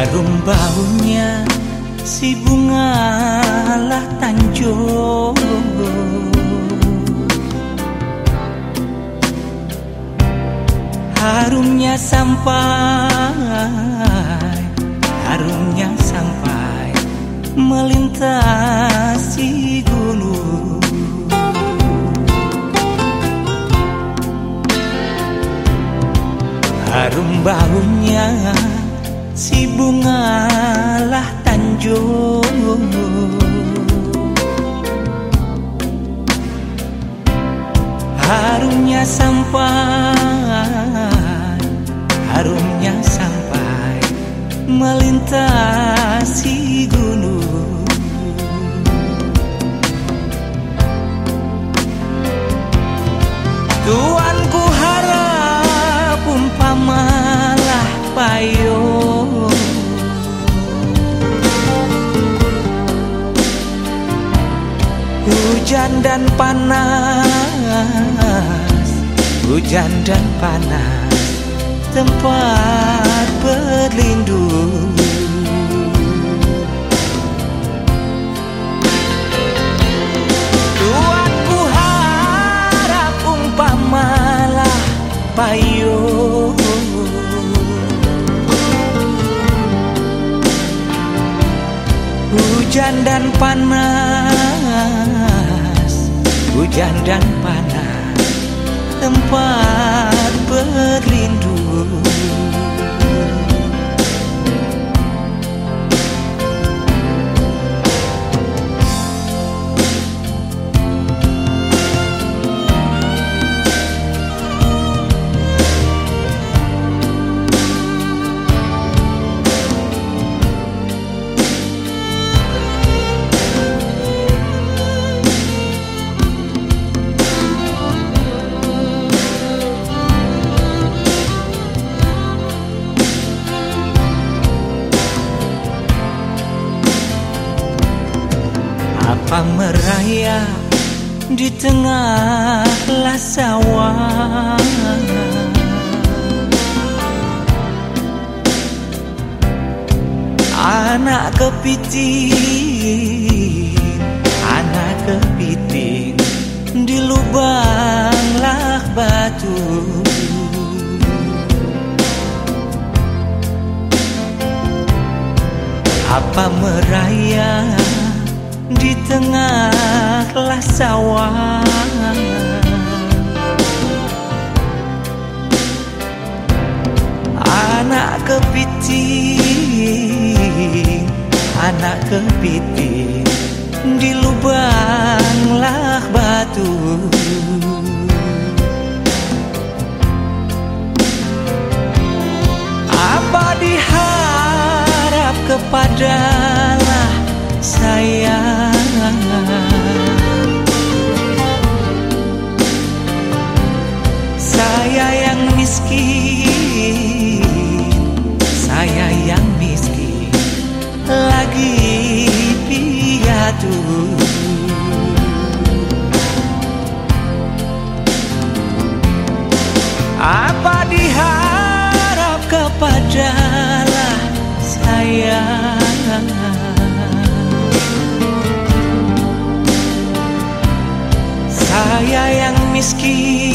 Harum baunya si bunga lah tanjung Harumnya sampai Harumnya sampai Melintasi gunung. Harum baunya si bunga lah tanjung Harumnya sampai Harumnya sampai Melintasi gunung Hujan dan panas Hujan dan panas Tempat berlindung. Tuanku harap umpamalah payung Hujan dan panas. Hujan dan panas. Tempat Apa merayap di tengah sawah. Anak kepiting, anak kepiting Di lubang lah batu. Apa merayap di tengah sawah. Anak kepiting Anak kepiting Di lubang lah batu. Apa diharap kepadalah Saya yang miskin Lagi piatu. Apa diharap kepadalah sayang Saya yang miskin